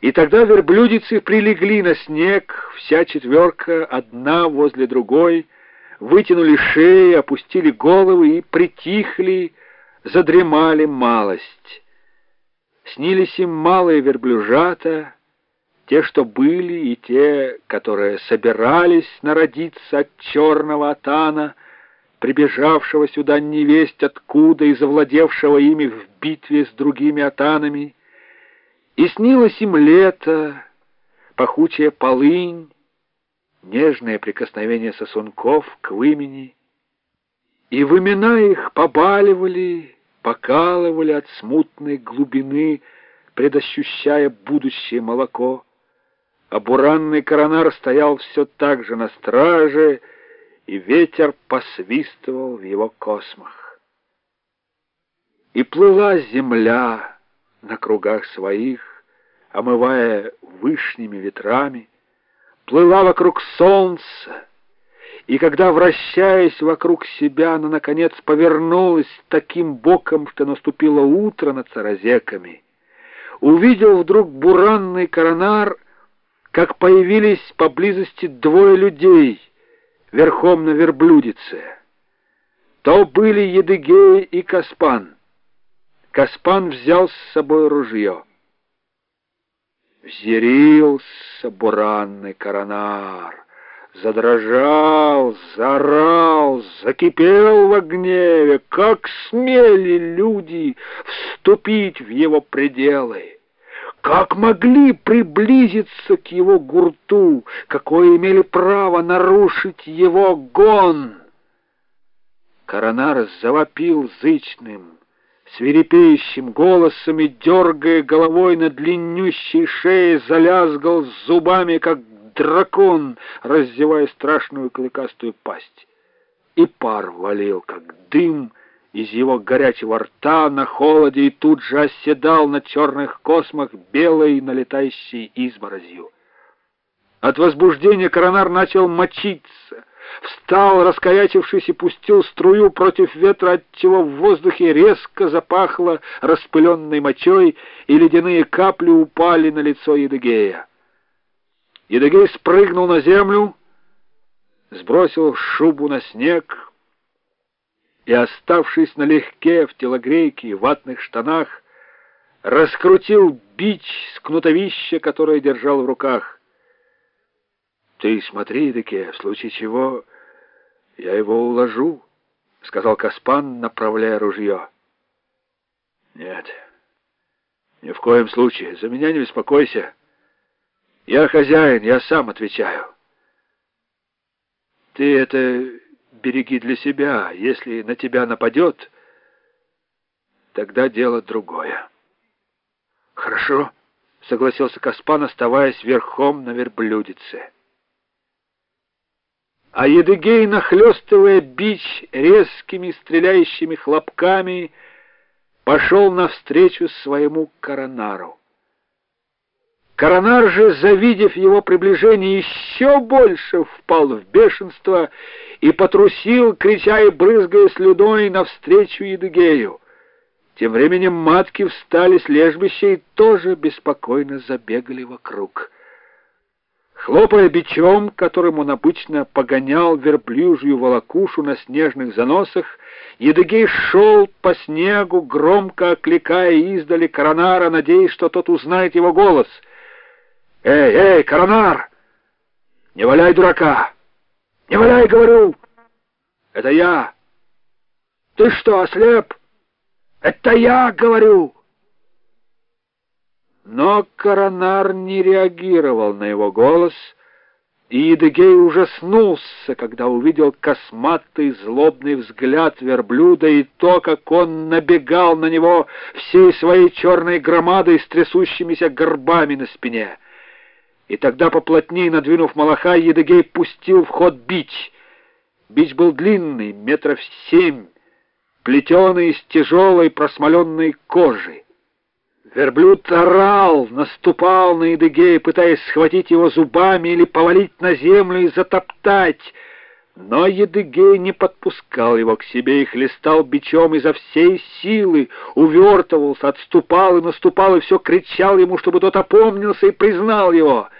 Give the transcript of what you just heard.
И тогда верблюдицы прилегли на снег, вся четверка, одна возле другой, вытянули шеи, опустили головы и притихли, задремали малость. Снились им малые верблюжата, те, что были, и те, которые собирались народиться от черного атана, прибежавшего сюда невесть откуда и завладевшего ими в битве с другими атанами, и снилось им лето, пахучая полынь, нежное прикосновение сосунков к вымени, и вымена их побаливали, покалывали от смутной глубины, предощущая будущее молоко, а буранный коронар стоял все так же на страже, и ветер посвистывал в его космах. И плыла земля на кругах своих, омывая вышними ветрами, плыла вокруг солнца, и когда, вращаясь вокруг себя, она, наконец, повернулась таким боком, что наступило утро над царазеками, увидел вдруг буранный коронар, как появились поблизости двое людей верхом на верблюдице. То были Едыгей и Каспан. Каспан взял с собой ружье. Взъярился буранный коронар, задрожал, заорал, закипел в гневе, как смели люди вступить в его пределы. Как могли приблизиться к его гурту, какое имели право нарушить его гон? Коронар завопил зычным, свирепеющим голосом и, дергая головой на длиннющей шее, залязгал зубами, как дракон, раздевая страшную клыкастую пасть. И пар валил, как дым, из его горячего рта на холоде и тут же оседал на черных космах белой налетающей изморозью. От возбуждения коронар начал мочиться, встал, раскорячившись, и пустил струю против ветра, отчего в воздухе резко запахло распыленной мочой, и ледяные капли упали на лицо Едыгея. Едыгей спрыгнул на землю, сбросил шубу на снег и, оставшись налегке в телогрейке и ватных штанах, раскрутил бич с кнутовища, которое держал в руках. «Ты смотри, Деке, в случае чего я его уложу», — сказал Каспан, направляя ружье. «Нет, ни в коем случае. За меня не беспокойся. Я хозяин, я сам отвечаю. Ты это береги для себя. Если на тебя нападет, тогда дело другое». «Хорошо», — согласился Каспан, оставаясь верхом на верблюдице. А Едыгей, нахлестывая бич резкими стреляющими хлопками, пошел навстречу своему коронару. Коронар же, завидев его приближение, еще больше впал в бешенство и потрусил, крича и брызгая слюдой, навстречу Едыгею. Тем временем матки встали с лежбища и тоже беспокойно забегали вокруг. Хлопая бичом, которым он обычно погонял верблюжью волокушу на снежных заносах, Едыгей шел по снегу, громко окликая издали Коронара, надеясь, что тот узнает его голос. «Эй, эй, Коронар! Не валяй дурака! Не валяй, говорю! Это я! Ты что, ослеп? Это я, говорю!» Но Коронар не реагировал на его голос, и Идыгей ужаснулся, когда увидел косматый злобный взгляд верблюда и то, как он набегал на него всей своей черной громадой с трясущимися горбами на спине. И тогда, поплотнее надвинув малаха, Едыгей пустил в ход бич. Бич был длинный, метров семь, плетеный из тяжелой просмоленной кожи. Верблюд орал, наступал на Едыгея, пытаясь схватить его зубами или повалить на землю и затоптать. Но Едыгей не подпускал его к себе и хлестал бичом изо всей силы, увертывался, отступал и наступал, и все кричал ему, чтобы тот опомнился и признал его —